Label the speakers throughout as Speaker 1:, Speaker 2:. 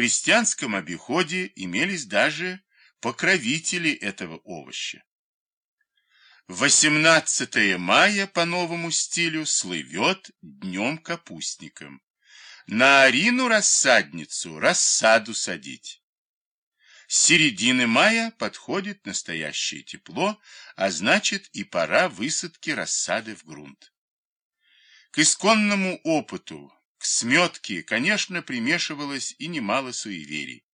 Speaker 1: крестьянском обиходе имелись даже покровители этого овоща. 18 мая по новому стилю слывет днем капустником. На Арину-рассадницу рассаду садить. С середины мая подходит настоящее тепло, а значит и пора высадки рассады в грунт. К исконному опыту, к сметке, конечно, примешивалось и немало суеверий.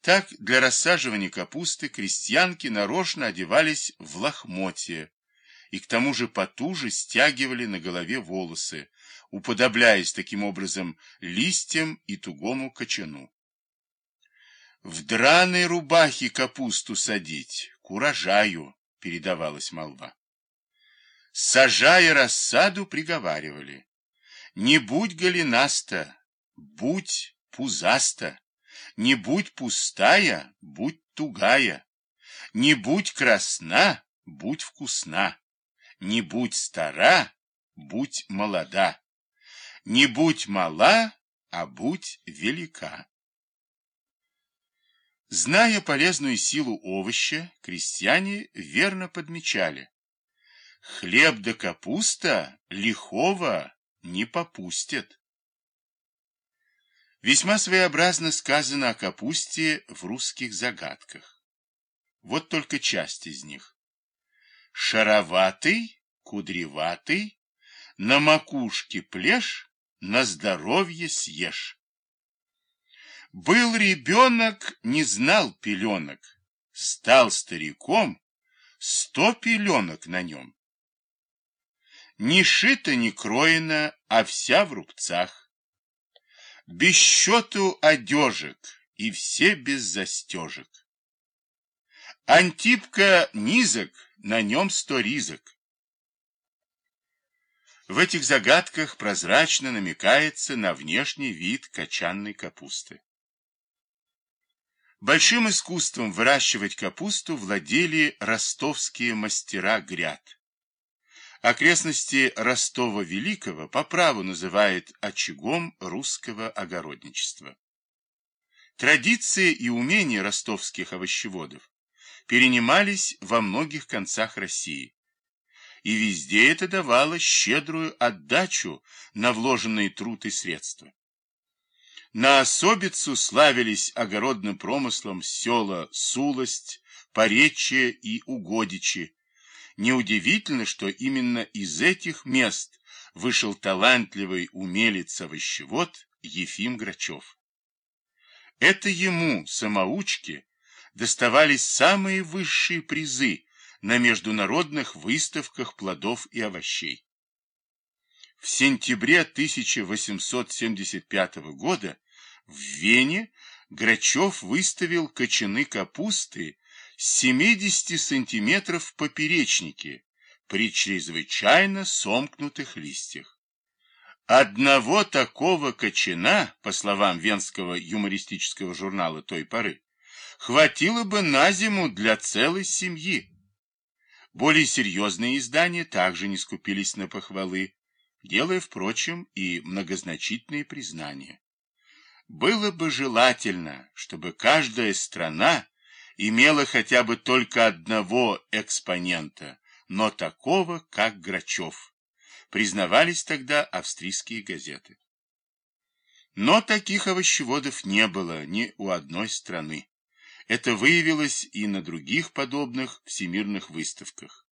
Speaker 1: Так, для рассаживания капусты крестьянки нарочно одевались в лохмотья и к тому же потуже стягивали на голове волосы, уподобляясь таким образом листьям и тугому кочану. В драной рубахе капусту садить, к урожаю, передавалась молва. Сажая рассаду, приговаривали. Не будь голенаста, будь пузаста. Не будь пустая, будь тугая. Не будь красна, будь вкусна. Не будь стара, будь молода. Не будь мала, а будь велика. Зная полезную силу овоща, крестьяне верно подмечали. Хлеб да капуста лихого не попустят. Весьма своеобразно сказано о капусте в русских загадках. Вот только часть из них. Шароватый, кудреватый, на макушке плешь, на здоровье съешь. Был ребенок, не знал пеленок, стал стариком, сто пеленок на нем. Ни шито, ни кроено, а вся в рубцах без счету одежек, и все без застежек. Антипка низок, на нем сто ризок. В этих загадках прозрачно намекается на внешний вид качанной капусты. Большим искусством выращивать капусту владели ростовские мастера гряд. Окрестности Ростова-Великого по праву называют очагом русского огородничества. Традиции и умения ростовских овощеводов перенимались во многих концах России. И везде это давало щедрую отдачу на вложенные труд и средства. На особицу славились огородным промыслом села Сулость, Поречье и Угодичи, Неудивительно, что именно из этих мест вышел талантливый умелец-овощевод Ефим Грачев. Это ему, самоучке, доставались самые высшие призы на международных выставках плодов и овощей. В сентябре 1875 года в Вене Грачев выставил кочаны капусты 70 сантиметров в поперечнике при чрезвычайно сомкнутых листьях. Одного такого кочана, по словам венского юмористического журнала той поры, хватило бы на зиму для целой семьи. Более серьезные издания также не скупились на похвалы, делая, впрочем, и многозначительные признания. Было бы желательно, чтобы каждая страна имела хотя бы только одного экспонента, но такого, как Грачев. Признавались тогда австрийские газеты. Но таких овощеводов не было ни у одной страны. Это выявилось и на других подобных всемирных выставках.